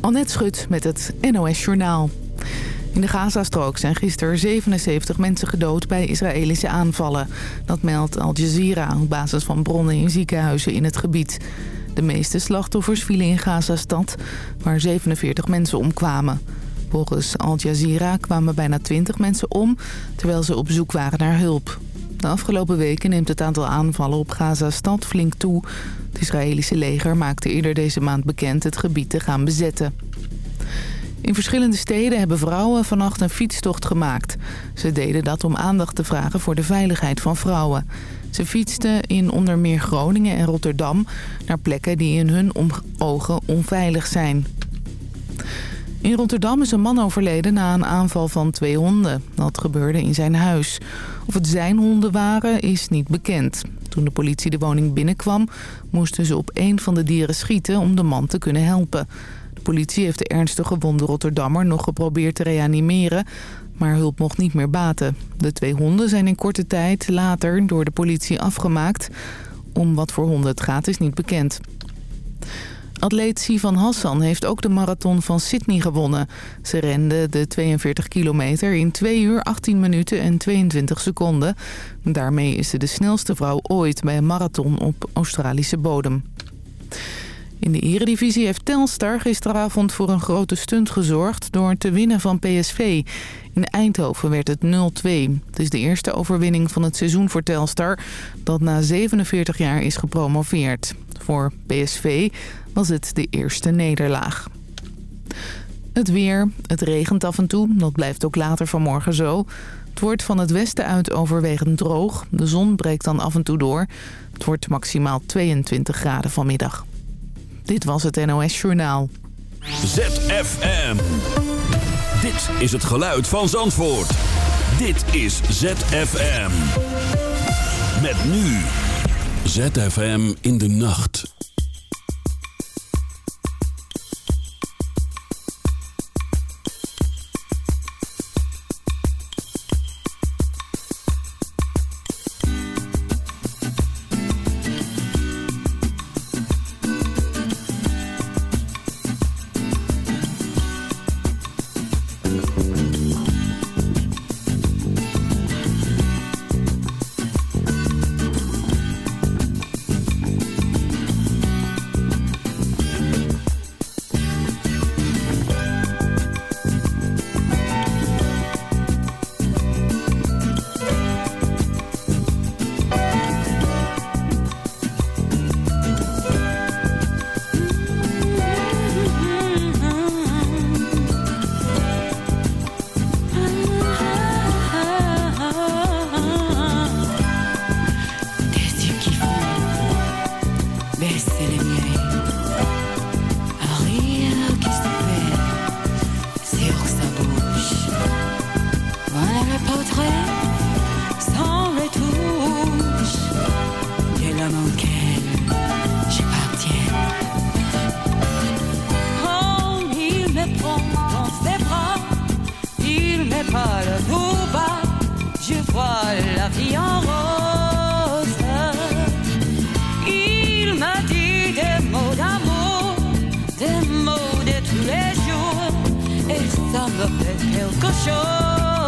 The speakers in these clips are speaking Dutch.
Annette Schut met het NOS Journaal. In de Gazastrook zijn gisteren 77 mensen gedood bij Israëlische aanvallen. Dat meldt Al Jazeera op basis van bronnen in ziekenhuizen in het gebied. De meeste slachtoffers vielen in Gazastad, waar 47 mensen omkwamen. Volgens Al Jazeera kwamen bijna 20 mensen om, terwijl ze op zoek waren naar hulp. De afgelopen weken neemt het aantal aanvallen op Gazastad flink toe. Het Israëlische leger maakte eerder deze maand bekend het gebied te gaan bezetten. In verschillende steden hebben vrouwen vannacht een fietstocht gemaakt. Ze deden dat om aandacht te vragen voor de veiligheid van vrouwen. Ze fietsten in onder meer Groningen en Rotterdam... naar plekken die in hun ogen onveilig zijn. In Rotterdam is een man overleden na een aanval van twee honden. Dat gebeurde in zijn huis. Of het zijn honden waren, is niet bekend. Toen de politie de woning binnenkwam, moesten ze op een van de dieren schieten om de man te kunnen helpen. De politie heeft de ernstig gewonde Rotterdammer nog geprobeerd te reanimeren, maar hulp mocht niet meer baten. De twee honden zijn in korte tijd later door de politie afgemaakt. Om wat voor honden het gaat is niet bekend. Atleet Sivan Hassan heeft ook de marathon van Sydney gewonnen. Ze rende de 42 kilometer in 2 uur 18 minuten en 22 seconden. Daarmee is ze de snelste vrouw ooit bij een marathon op Australische bodem. In de eredivisie heeft Telstar gisteravond voor een grote stunt gezorgd... door te winnen van PSV. In Eindhoven werd het 0-2. Het is de eerste overwinning van het seizoen voor Telstar... dat na 47 jaar is gepromoveerd. Voor PSV was het de eerste nederlaag. Het weer. Het regent af en toe. Dat blijft ook later vanmorgen zo. Het wordt van het westen uit overwegend droog. De zon breekt dan af en toe door. Het wordt maximaal 22 graden vanmiddag. Dit was het NOS Journaal. ZFM. Dit is het geluid van Zandvoort. Dit is ZFM. Met nu. ZFM in de nacht. disco show.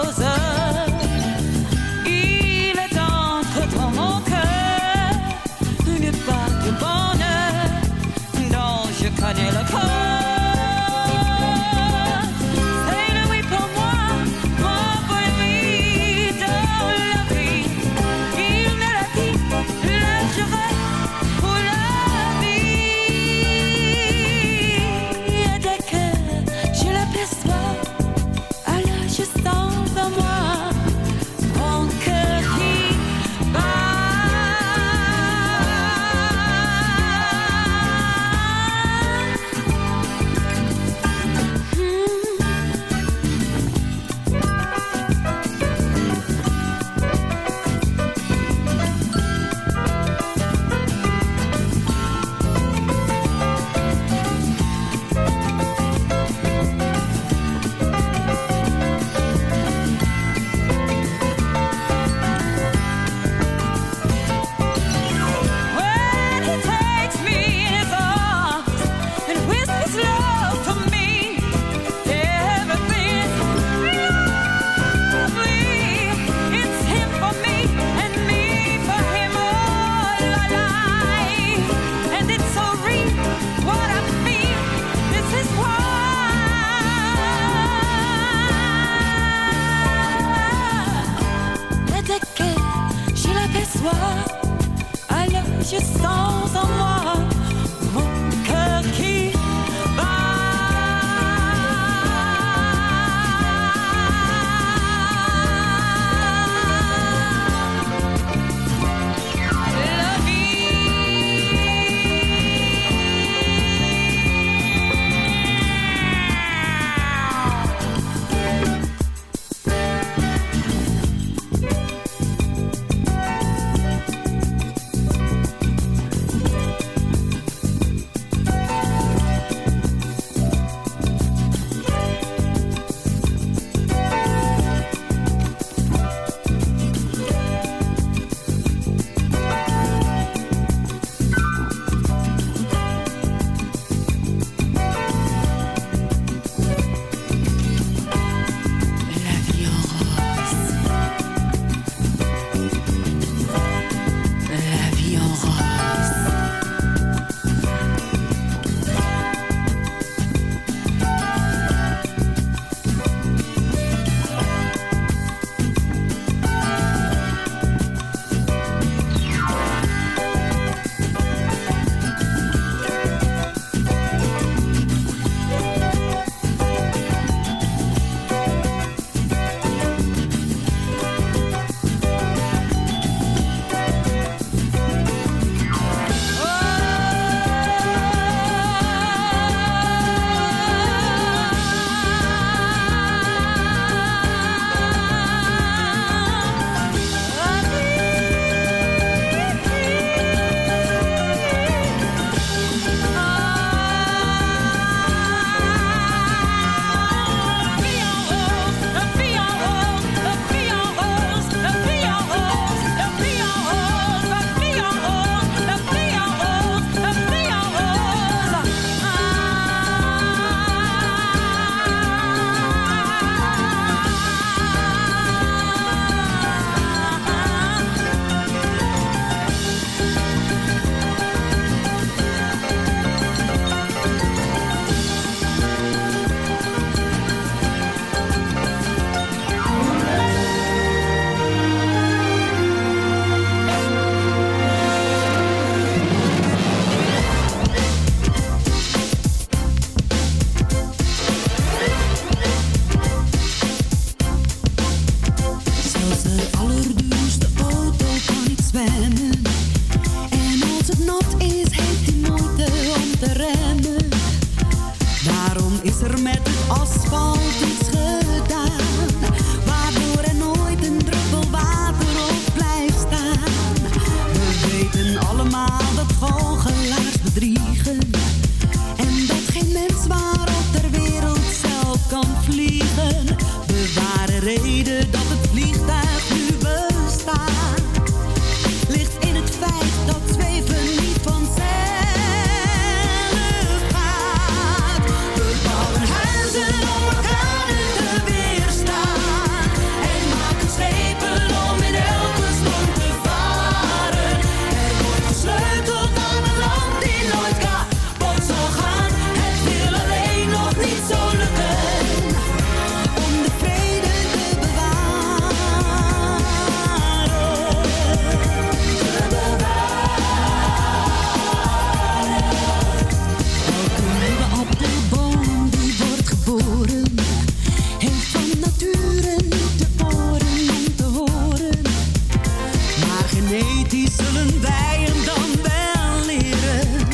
Genetisch zullen wij hem dan wel leren.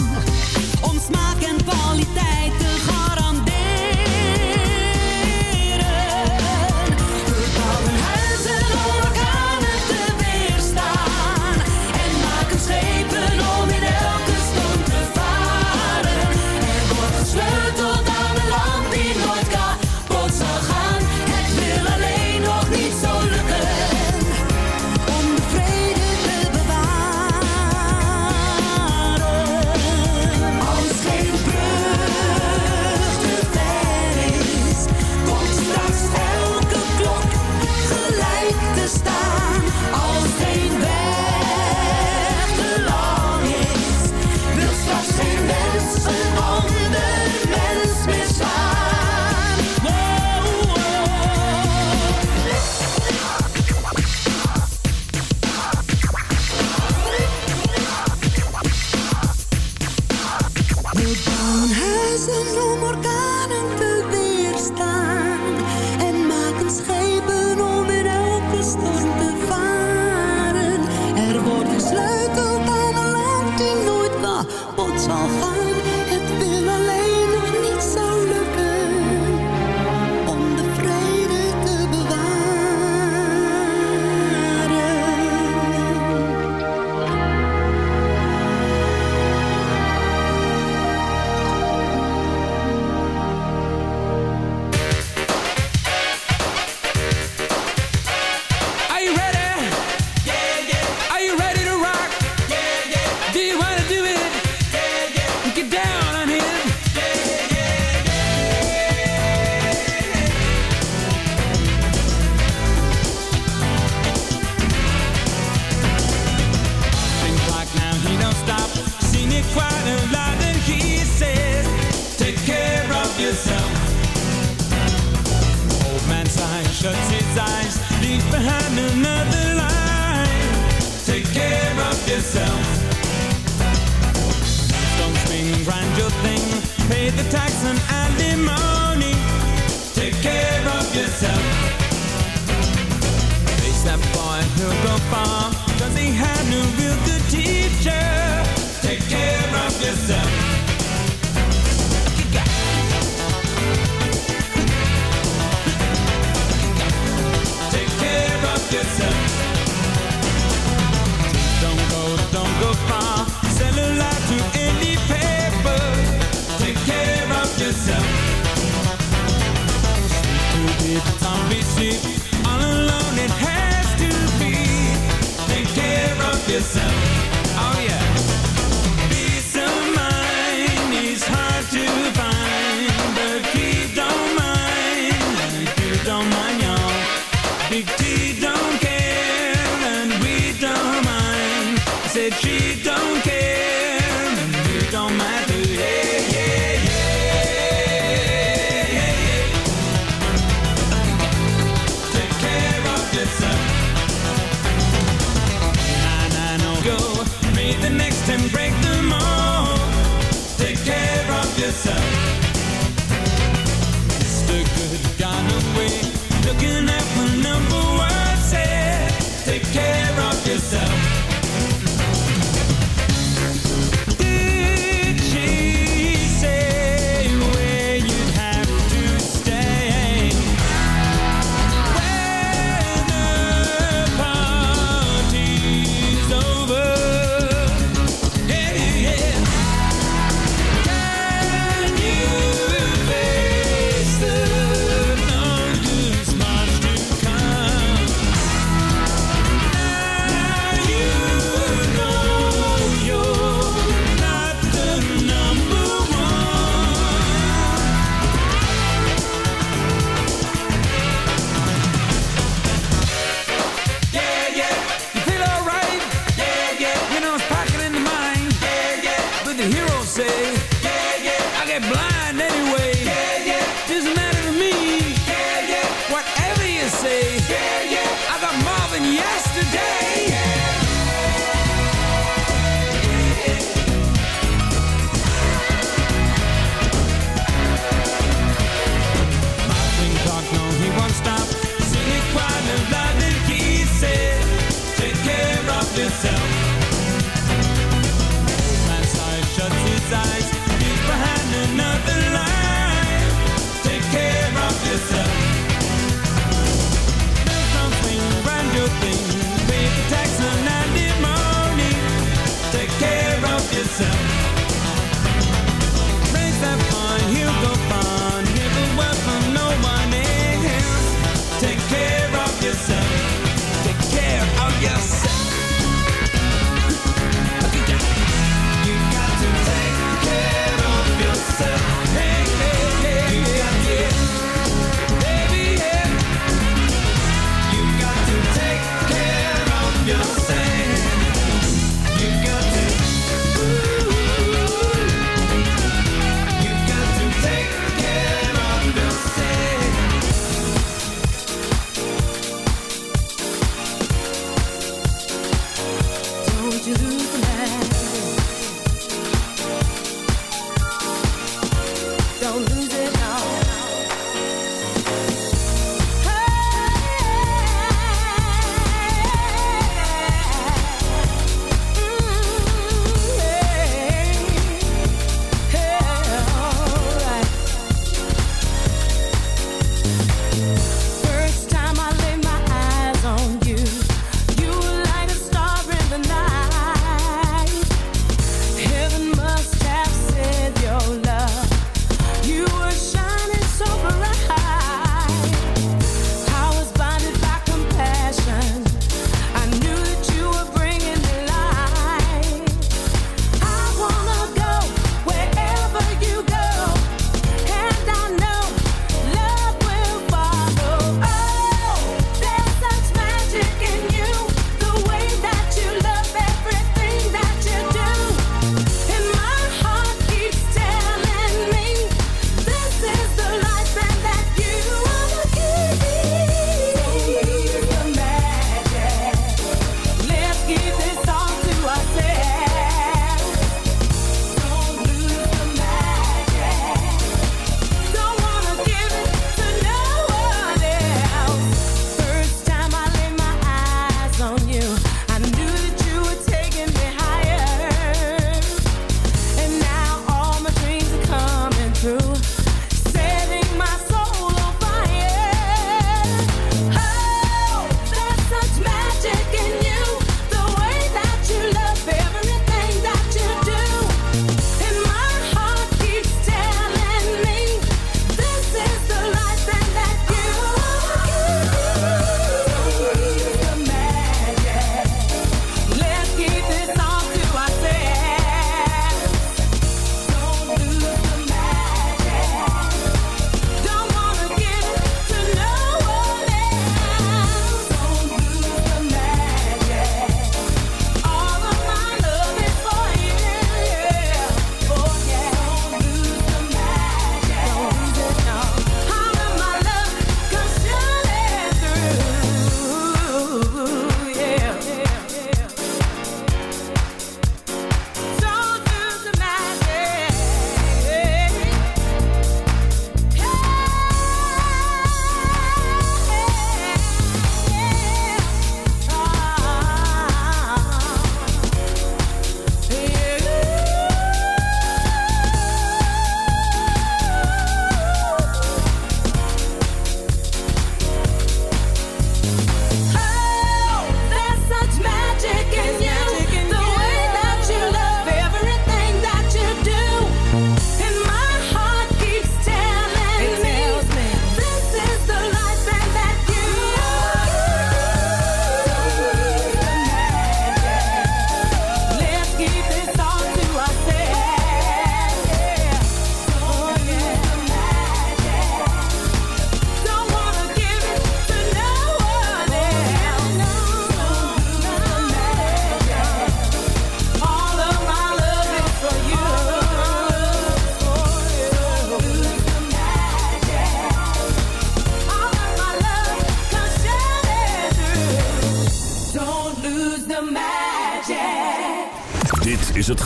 Om smaak en kwaliteit.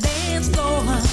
the dance floor.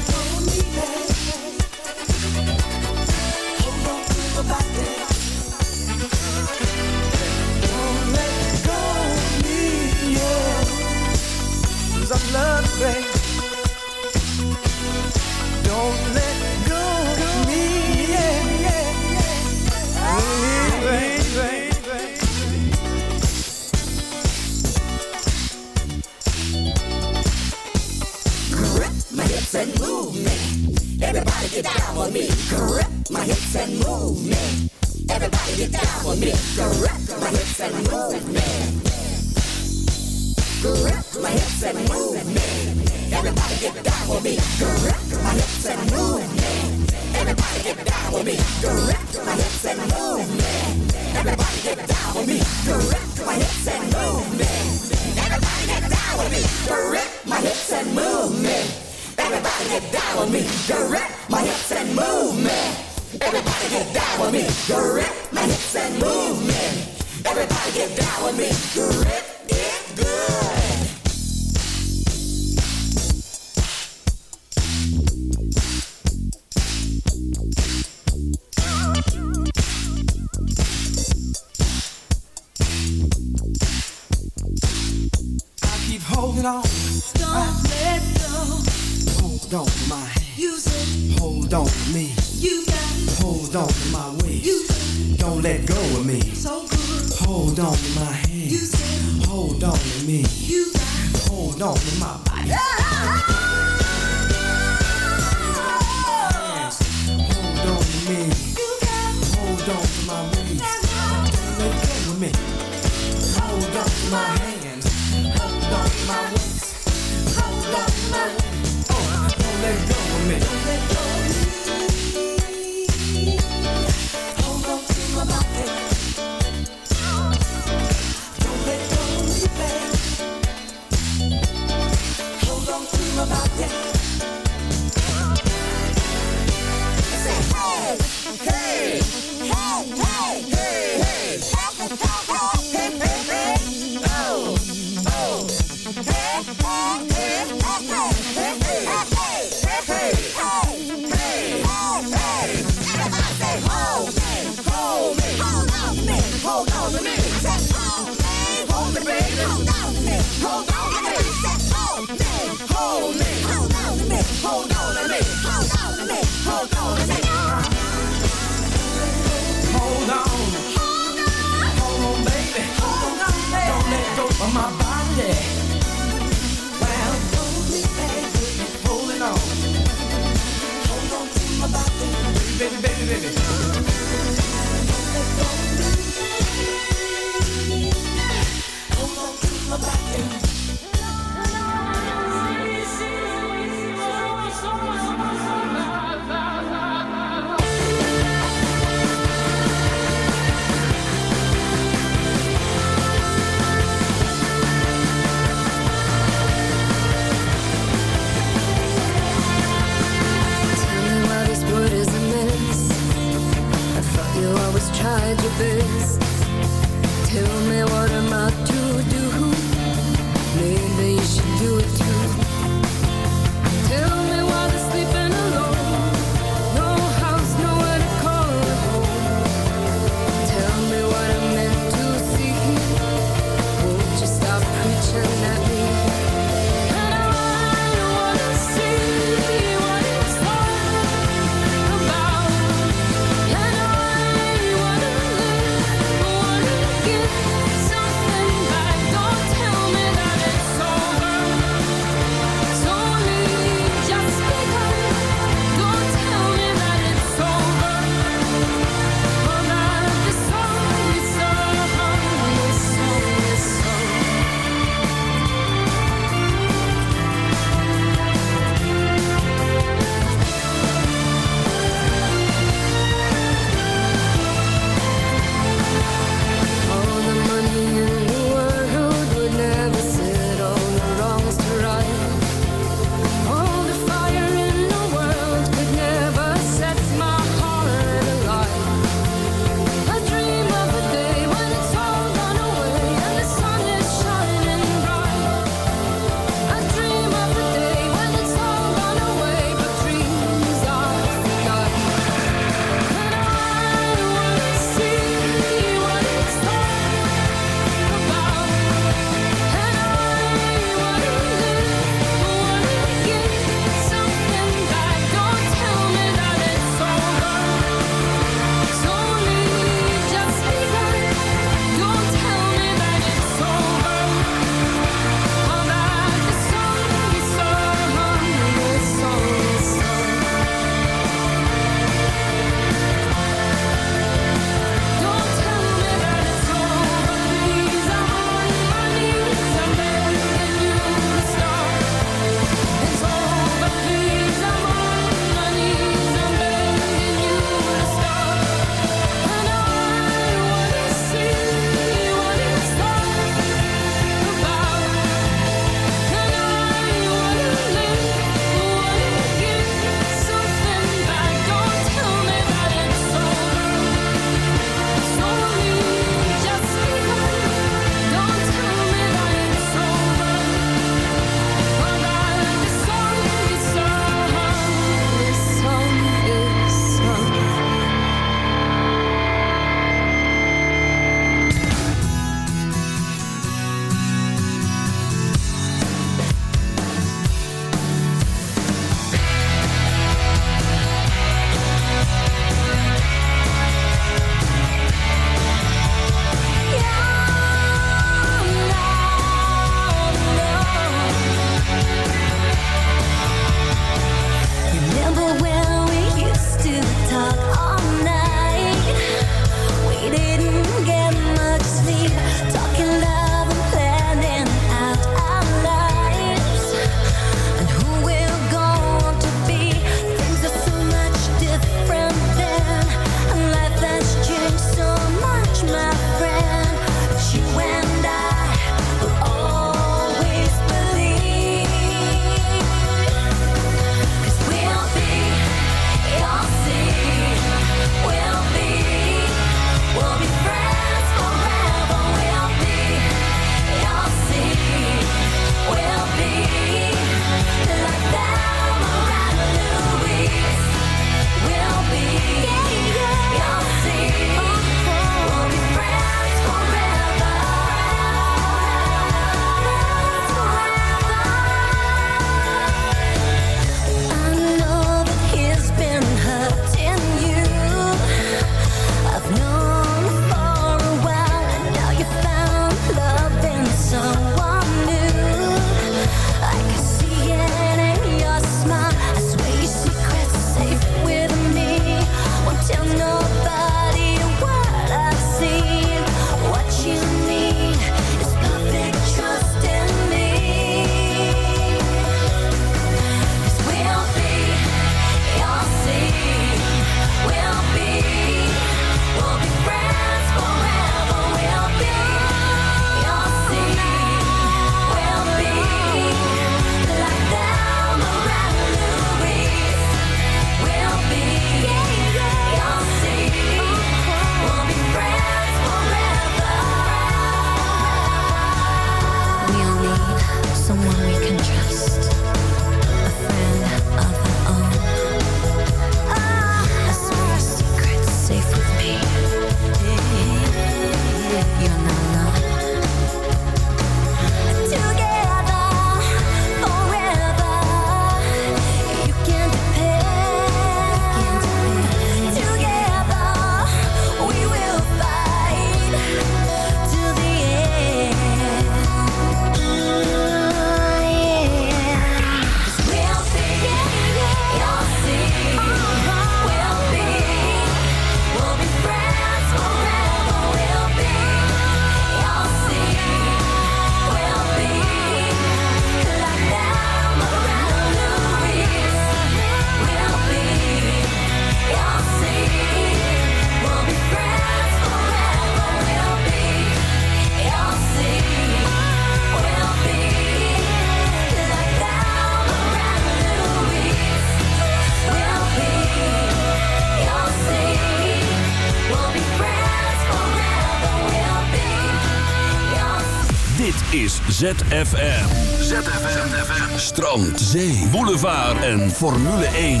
ZFM. ZFM. Strand, zee, boulevard en Formule 1.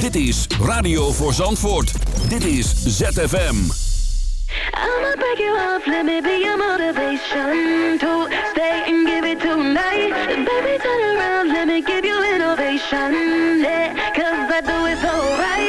Dit is Radio voor Zandvoort. Dit is ZFM. I'ma break you off, let me be your motivation to stay and give it tonight. Baby, turn around, let me give you innovation, yeah, cause I do it so right.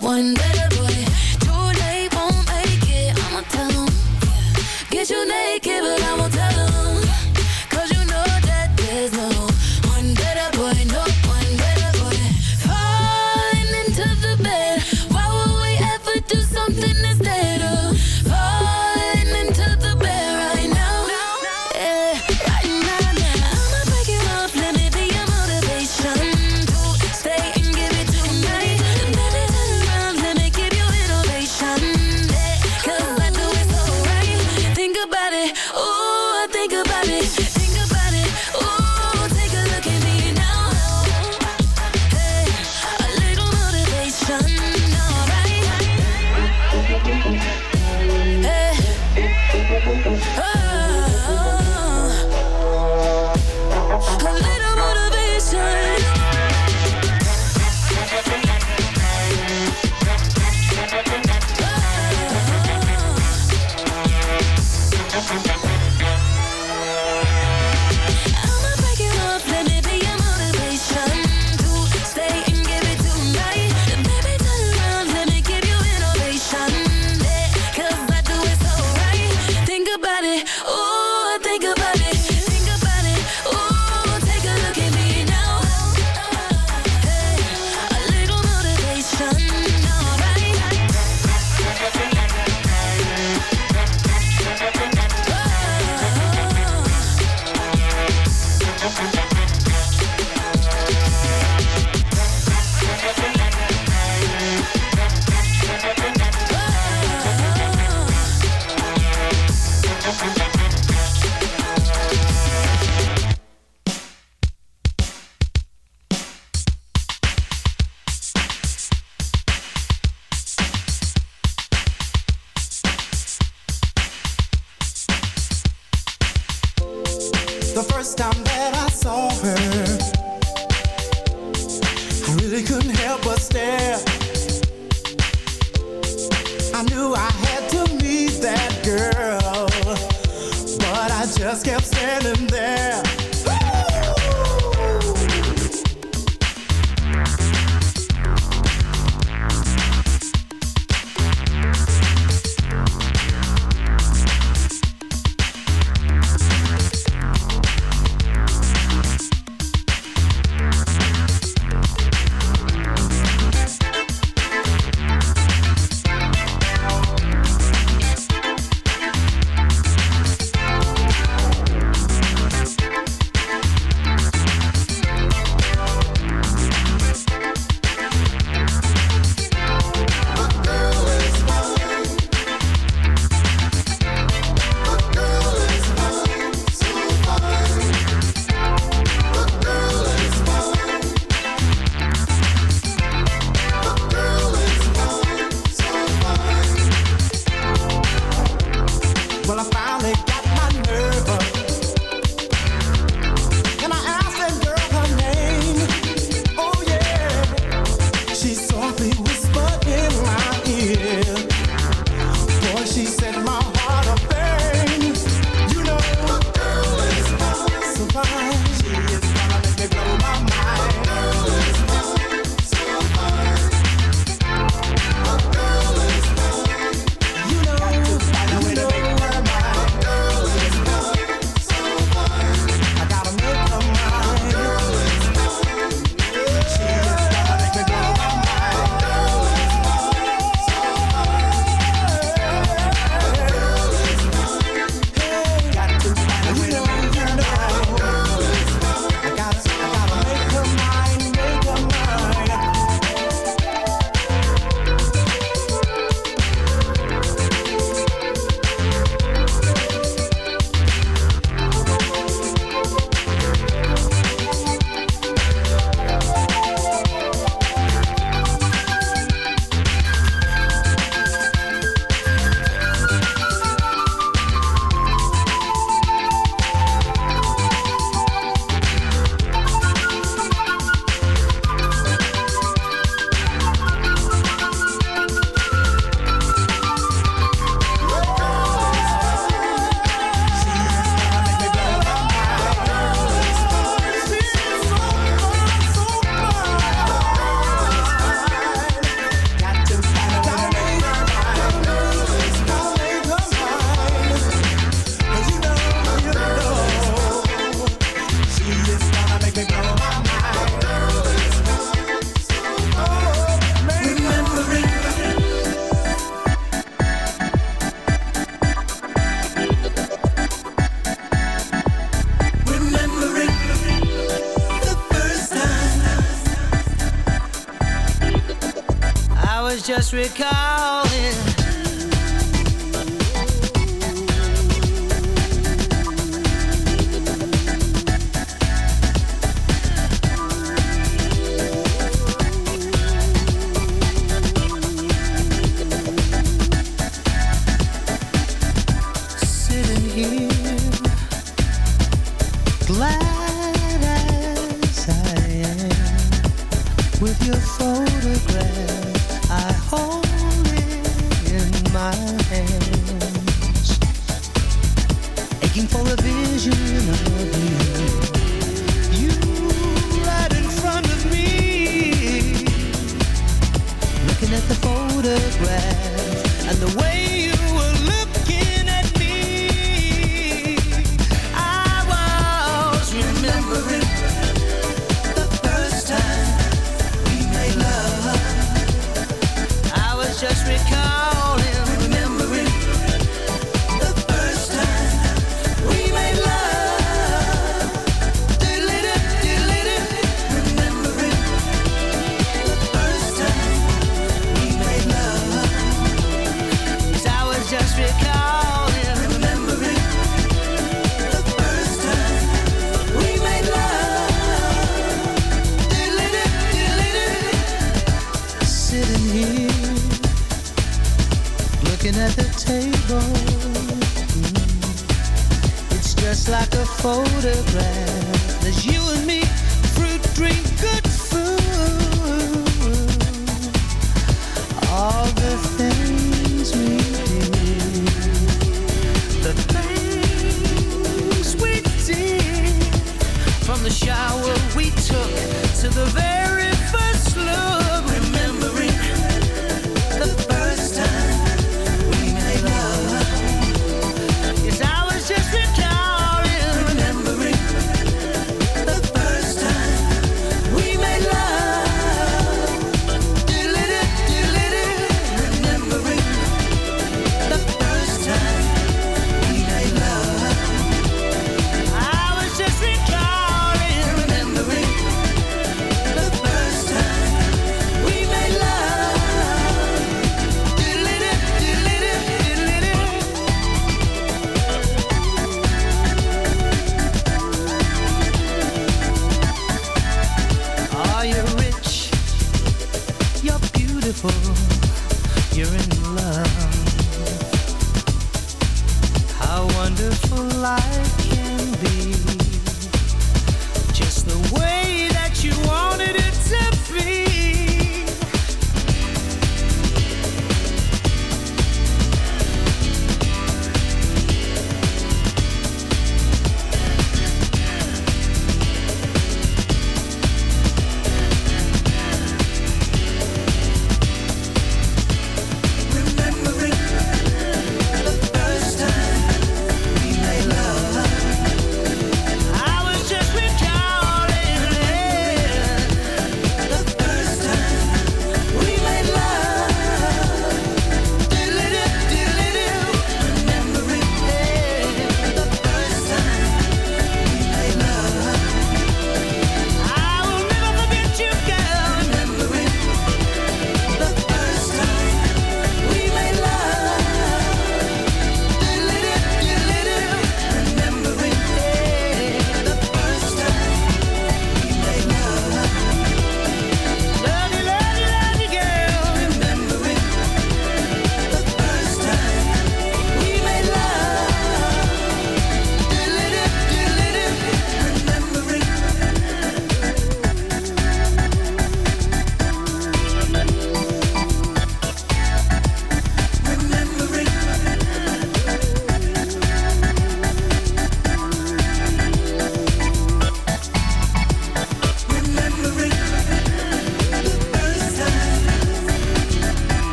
one day.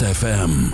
ZFM.